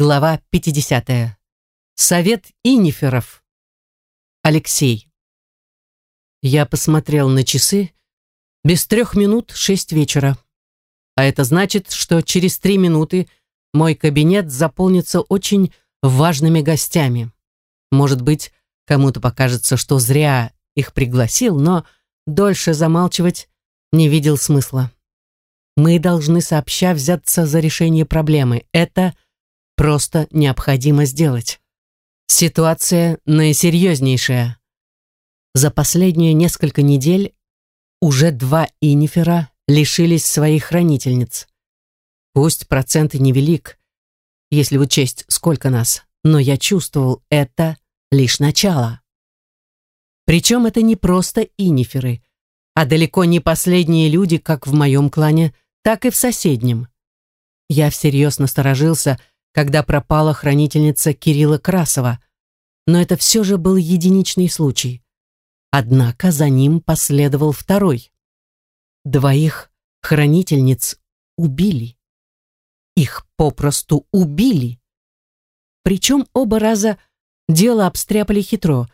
Глава 50. Совет Иниферов. Алексей. Я посмотрел на часы. Без трех минут шесть вечера. А это значит, что через три минуты мой кабинет заполнится очень важными гостями. Может быть, кому-то покажется, что зря их пригласил, но дольше замалчивать не видел смысла. Мы должны сообща взяться за решение проблемы. Это просто необходимо сделать. Ситуация наисерьезнейшая. За последние несколько недель уже два инифера лишились своих хранительниц. Пусть процент невелик, если учесть, сколько нас, но я чувствовал, это лишь начало. Причем это не просто иниферы, а далеко не последние люди как в моем клане, так и в соседнем. Я всерьез насторожился, когда пропала хранительница Кирилла Красова, но это все же был единичный случай. Однако за ним последовал второй. Двоих хранительниц убили. Их попросту убили. Причем оба раза дело обстряпали хитро.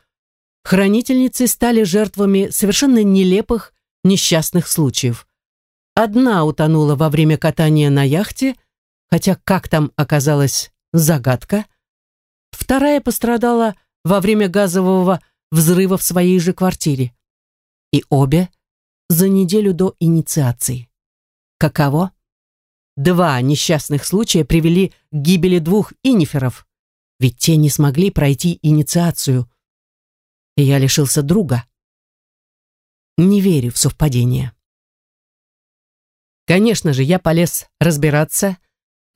Хранительницы стали жертвами совершенно нелепых несчастных случаев. Одна утонула во время катания на яхте, хотя как там оказалась загадка. Вторая пострадала во время газового взрыва в своей же квартире. И обе за неделю до инициации. Каково? Два несчастных случая привели к гибели двух иниферов, ведь те не смогли пройти инициацию. И я лишился друга. Не верю в совпадение. Конечно же, я полез разбираться,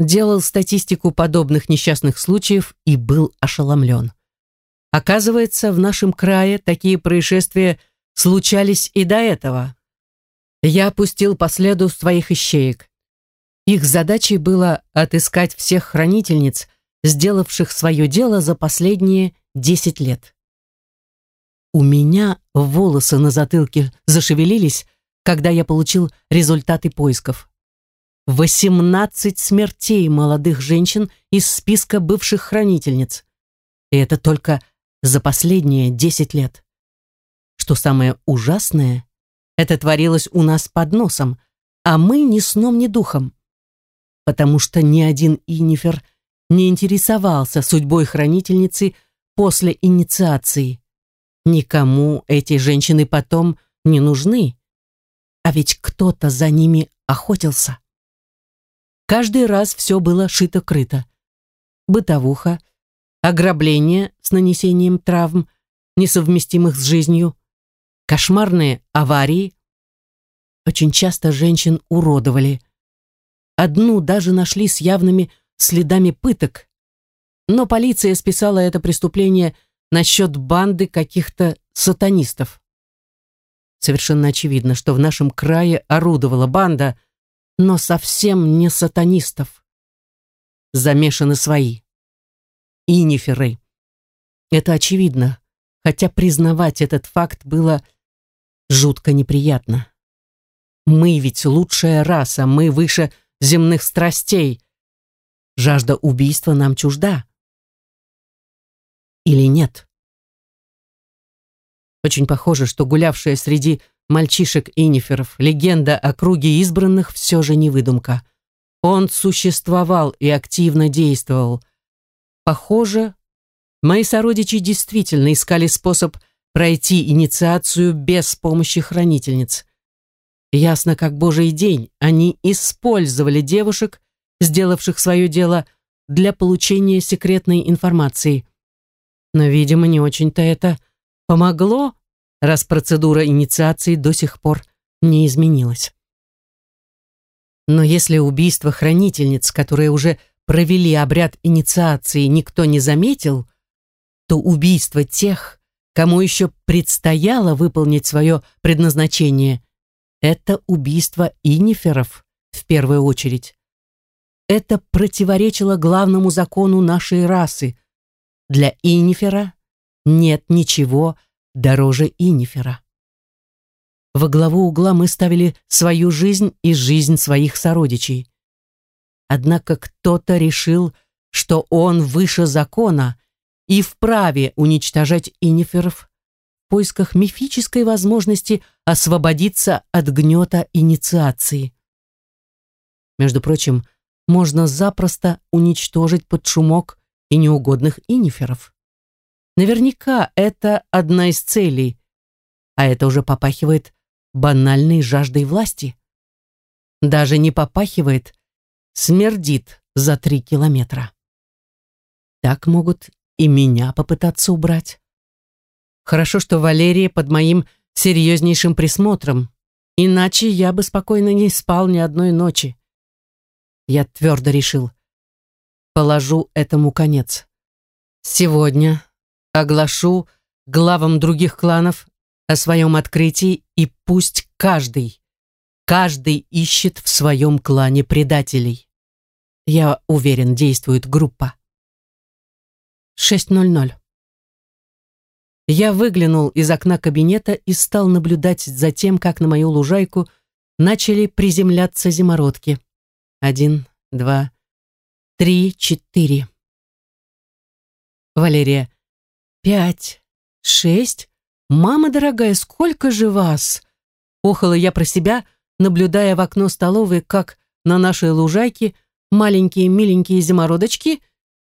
делал статистику подобных несчастных случаев и был ошеломлен. Оказывается, в нашем крае такие происшествия случались и до этого. Я опустил по следу своих ищеек. Их задачей было отыскать всех хранительниц, сделавших свое дело за последние десять лет. У меня волосы на затылке зашевелились, когда я получил результаты поисков. 18 смертей молодых женщин из списка бывших хранительниц. И это только за последние 10 лет. Что самое ужасное, это творилось у нас под носом, а мы ни сном, ни духом. Потому что ни один инифер не интересовался судьбой хранительницы после инициации. Никому эти женщины потом не нужны. А ведь кто-то за ними охотился. Каждый раз все было шито-крыто. Бытовуха, ограбление с нанесением травм, несовместимых с жизнью, кошмарные аварии. Очень часто женщин уродовали. Одну даже нашли с явными следами пыток. Но полиция списала это преступление на счет банды каких-то сатанистов. Совершенно очевидно, что в нашем крае орудовала банда, но совсем не сатанистов. Замешаны свои. Иниферы. Это очевидно, хотя признавать этот факт было жутко неприятно. Мы ведь лучшая раса, мы выше земных страстей. Жажда убийства нам чужда. Или нет? Очень похоже, что гулявшая среди мальчишек-иниферов легенда о круге избранных все же не выдумка. Он существовал и активно действовал. Похоже, мои сородичи действительно искали способ пройти инициацию без помощи хранительниц. Ясно как божий день, они использовали девушек, сделавших свое дело, для получения секретной информации. Но, видимо, не очень-то это Помогло, раз процедура инициации до сих пор не изменилась. Но если убийство хранительниц, которые уже провели обряд инициации, никто не заметил, то убийство тех, кому еще предстояло выполнить свое предназначение, это убийство иниферов в первую очередь. Это противоречило главному закону нашей расы. Для инифера нет ничего дороже Инифера. Во главу угла мы ставили свою жизнь и жизнь своих сородичей. Однако кто-то решил, что он выше закона и вправе уничтожать иниферов в поисках мифической возможности освободиться от гнета инициации. Между прочим, можно запросто уничтожить под шумок и неугодных иниферов. Наверняка это одна из целей, а это уже попахивает банальной жаждой власти. Даже не попахивает, смердит за три километра. Так могут и меня попытаться убрать. Хорошо, что Валерия под моим серьезнейшим присмотром, иначе я бы спокойно не спал ни одной ночи. Я твердо решил, положу этому конец. Сегодня оглашу главам других кланов о своем открытии, и пусть каждый, каждый ищет в своем клане предателей. Я уверен, действует группа. 6.00. Я выглянул из окна кабинета и стал наблюдать за тем, как на мою лужайку начали приземляться зимородки. Один, два, три, четыре. Валерия. Пять, шесть. Мама дорогая, сколько же вас? Охала я про себя, наблюдая в окно столовой, как на нашей лужайке маленькие миленькие зимородочки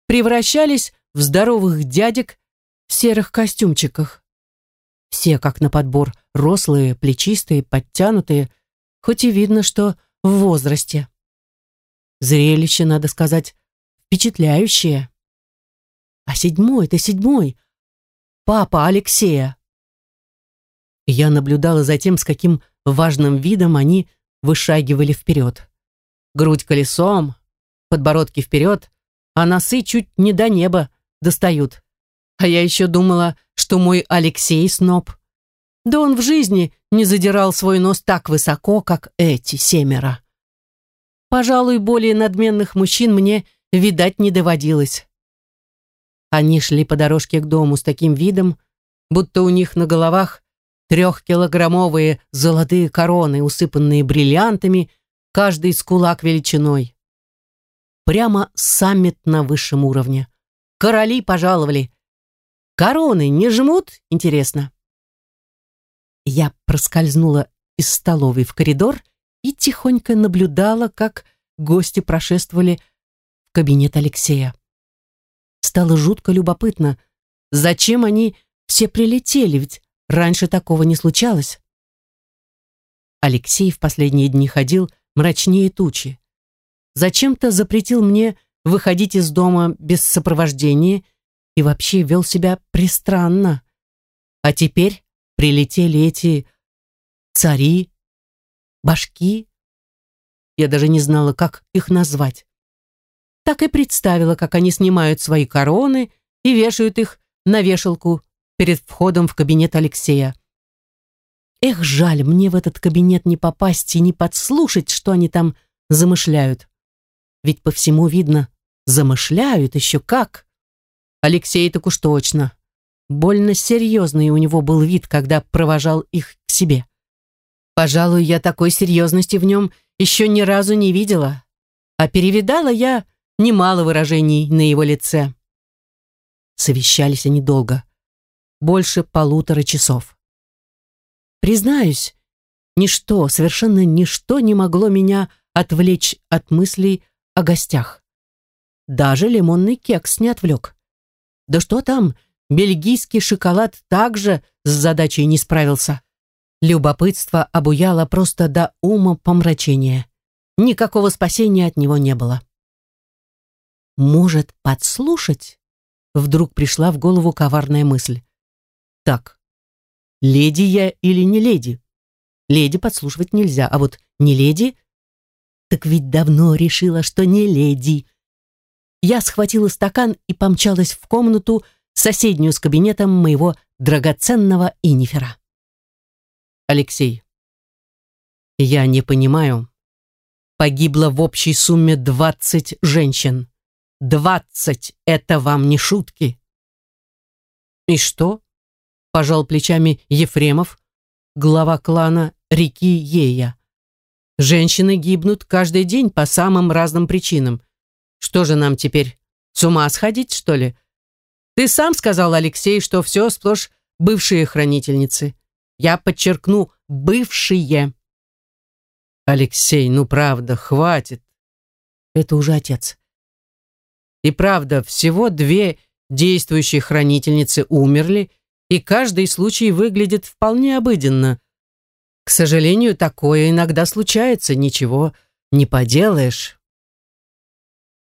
превращались в здоровых дядек в серых костюмчиках. Все, как на подбор, рослые, плечистые, подтянутые, хоть и видно, что в возрасте. Зрелище, надо сказать, впечатляющее. А седьмой-то седьмой. Папа Алексея. Я наблюдала за тем, с каким важным видом они вышагивали вперед. Грудь колесом, подбородки вперед, а носы чуть не до неба достают. А я еще думала, что мой Алексей сноб. Да он в жизни не задирал свой нос так высоко, как эти семеро. Пожалуй, более надменных мужчин мне видать не доводилось. Они шли по дорожке к дому с таким видом, будто у них на головах трехкилограммовые золотые короны, усыпанные бриллиантами, каждый с кулак величиной. Прямо саммит на высшем уровне. Короли пожаловали. Короны не жмут, интересно. Я проскользнула из столовой в коридор и тихонько наблюдала, как гости прошествовали в кабинет Алексея. Стало жутко любопытно, зачем они все прилетели, ведь раньше такого не случалось. Алексей в последние дни ходил мрачнее тучи. Зачем-то запретил мне выходить из дома без сопровождения и вообще вел себя пристранно. А теперь прилетели эти цари, башки. Я даже не знала, как их назвать. Так и представила, как они снимают свои короны и вешают их на вешалку перед входом в кабинет Алексея. Эх, жаль, мне в этот кабинет не попасть и не подслушать, что они там замышляют. Ведь по всему видно, Замышляют еще как. Алексей так уж точно. Больно серьезный у него был вид, когда провожал их к себе. Пожалуй, я такой серьезности в нем еще ни разу не видела. А перевидала я немало выражений на его лице. Совещались они долго. Больше полутора часов. Признаюсь, ничто, совершенно ничто не могло меня отвлечь от мыслей о гостях. Даже лимонный кекс не отвлек. Да что там, бельгийский шоколад также с задачей не справился. Любопытство обуяло просто до ума помрачения. Никакого спасения от него не было. Может, подслушать? Вдруг пришла в голову коварная мысль. Так, леди я или не леди? Леди подслушивать нельзя, а вот не леди... Так ведь давно решила, что не леди. Я схватила стакан и помчалась в комнату, соседнюю с кабинетом моего драгоценного инифера. Алексей. Я не понимаю. Погибло в общей сумме двадцать женщин. Двадцать — это вам не шутки. И что? Пожал плечами Ефремов, глава клана реки Ея. Женщины гибнут каждый день по самым разным причинам. Что же нам теперь, С ума сходить, что ли? Ты сам сказал, Алексей, что все сплошь бывшие хранительницы. Я подчеркну, бывшие. Алексей, ну правда, хватит. Это уже отец. И правда, всего две действующие хранительницы умерли, и каждый случай выглядит вполне обыденно. К сожалению, такое иногда случается, ничего не поделаешь.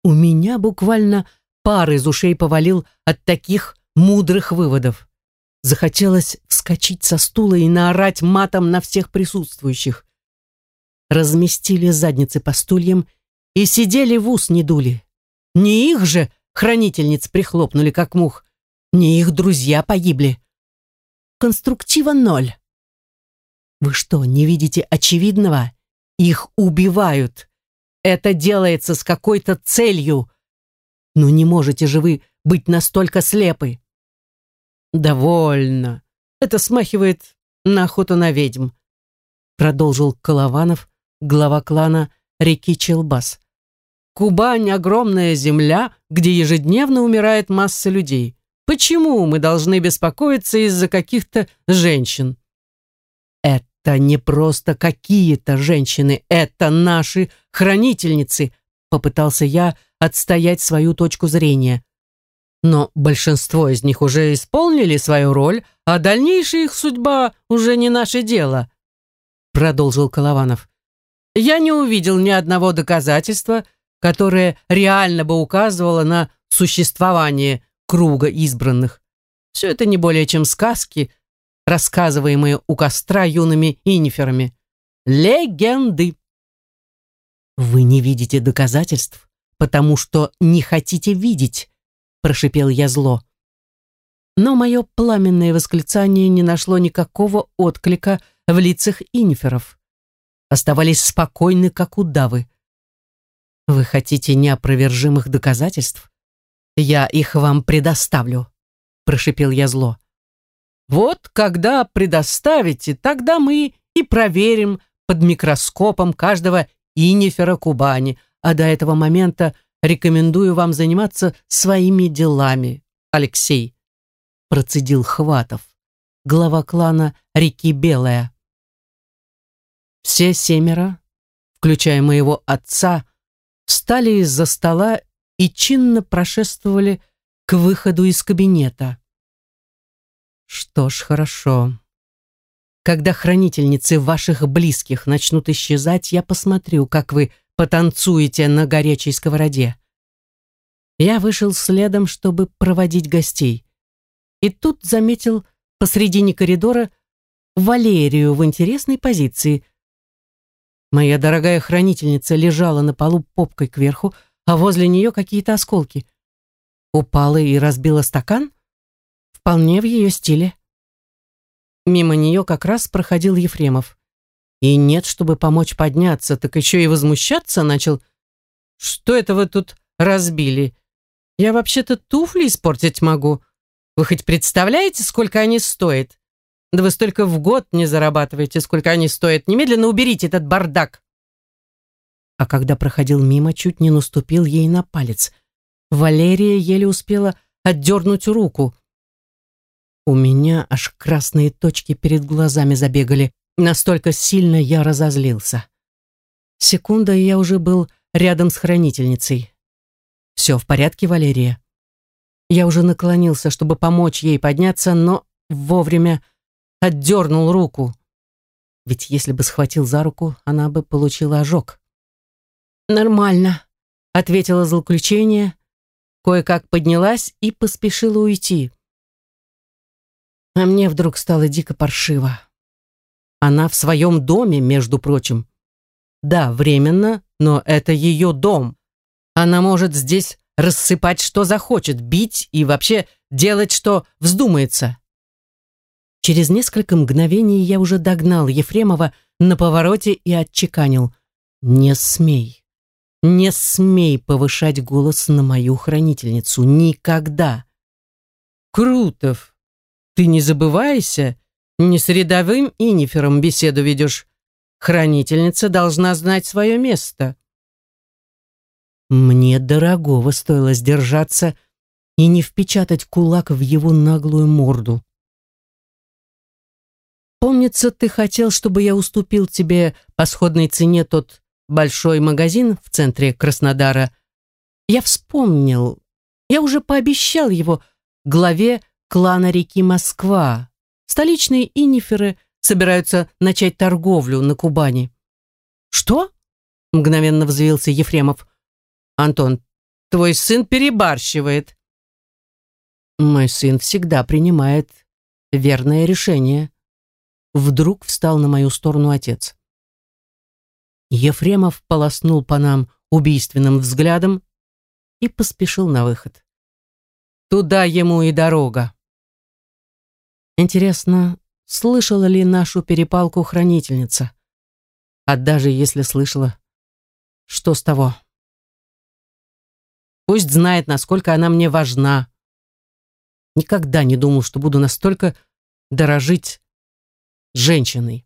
У меня буквально пар из ушей повалил от таких мудрых выводов. Захотелось вскочить со стула и наорать матом на всех присутствующих. Разместили задницы по стульям и сидели в ус не дули. Не их же хранительниц прихлопнули, как мух, не их друзья погибли. Конструктива ноль. Вы что, не видите очевидного? Их убивают. Это делается с какой-то целью. Но не можете же вы быть настолько слепы. Довольно. Это смахивает на охоту на ведьм. Продолжил Колованов, глава клана реки Челбас. Кубань — огромная земля, где ежедневно умирает масса людей. Почему мы должны беспокоиться из-за каких-то женщин? Это не просто какие-то женщины, это наши хранительницы, попытался я отстоять свою точку зрения. Но большинство из них уже исполнили свою роль, а дальнейшая их судьба уже не наше дело, продолжил Колованов. Я не увидел ни одного доказательства, которое реально бы указывало на существование круга избранных. Все это не более чем сказки, рассказываемые у костра юными иниферами. Легенды. Вы не видите доказательств, потому что не хотите видеть, прошипел я зло. Но мое пламенное восклицание не нашло никакого отклика в лицах инферов. Оставались спокойны, как удавы. Вы хотите неопровержимых доказательств? Я их вам предоставлю, прошипел я зло. Вот когда предоставите, тогда мы и проверим под микроскопом каждого инифера Кубани, а до этого момента рекомендую вам заниматься своими делами, Алексей, процедил Хватов, глава клана реки Белая. Все семеро, включая моего отца, встали из-за стола и чинно прошествовали к выходу из кабинета. Что ж, хорошо. Когда хранительницы ваших близких начнут исчезать, я посмотрю, как вы потанцуете на горячей сковороде. Я вышел следом, чтобы проводить гостей. И тут заметил посредине коридора Валерию в интересной позиции. Моя дорогая хранительница лежала на полу попкой кверху, а возле нее какие-то осколки. Упала и разбила стакан? Вполне в ее стиле. Мимо нее как раз проходил Ефремов. И нет, чтобы помочь подняться, так еще и возмущаться начал. «Что это вы тут разбили? Я вообще-то туфли испортить могу. Вы хоть представляете, сколько они стоят? Да вы столько в год не зарабатываете, сколько они стоят. Немедленно уберите этот бардак!» А когда проходил мимо, чуть не наступил ей на палец. Валерия еле успела отдернуть руку. У меня аж красные точки перед глазами забегали. Настолько сильно я разозлился. Секунда, и я уже был рядом с хранительницей. «Все в порядке, Валерия?» Я уже наклонился, чтобы помочь ей подняться, но вовремя отдернул руку. Ведь если бы схватил за руку, она бы получила ожог. «Нормально», — ответила злоключение, кое-как поднялась и поспешила уйти. А мне вдруг стало дико паршиво. Она в своем доме, между прочим. Да, временно, но это ее дом. Она может здесь рассыпать, что захочет, бить и вообще делать, что вздумается. Через несколько мгновений я уже догнал Ефремова на повороте и отчеканил. «Не смей, не смей повышать голос на мою хранительницу. Никогда!» «Крутов, ты не забывайся, не с рядовым инифером беседу ведешь. Хранительница должна знать свое место. Мне дорогого стоило сдержаться и не впечатать кулак в его наглую морду. Помнится, ты хотел, чтобы я уступил тебе по сходной цене тот большой магазин в центре Краснодара. Я вспомнил. Я уже пообещал его главе клана реки Москва. Столичные иниферы собираются начать торговлю на Кубани. Что? Мгновенно взвился Ефремов. Антон, твой сын перебарщивает. Мой сын всегда принимает верное решение. Вдруг встал на мою сторону отец. Ефремов полоснул по нам убийственным взглядом и поспешил на выход. Туда ему и дорога. Интересно, слышала ли нашу перепалку хранительница? А даже если слышала, что с того? Пусть знает, насколько она мне важна. Никогда не думал, что буду настолько дорожить женщиной.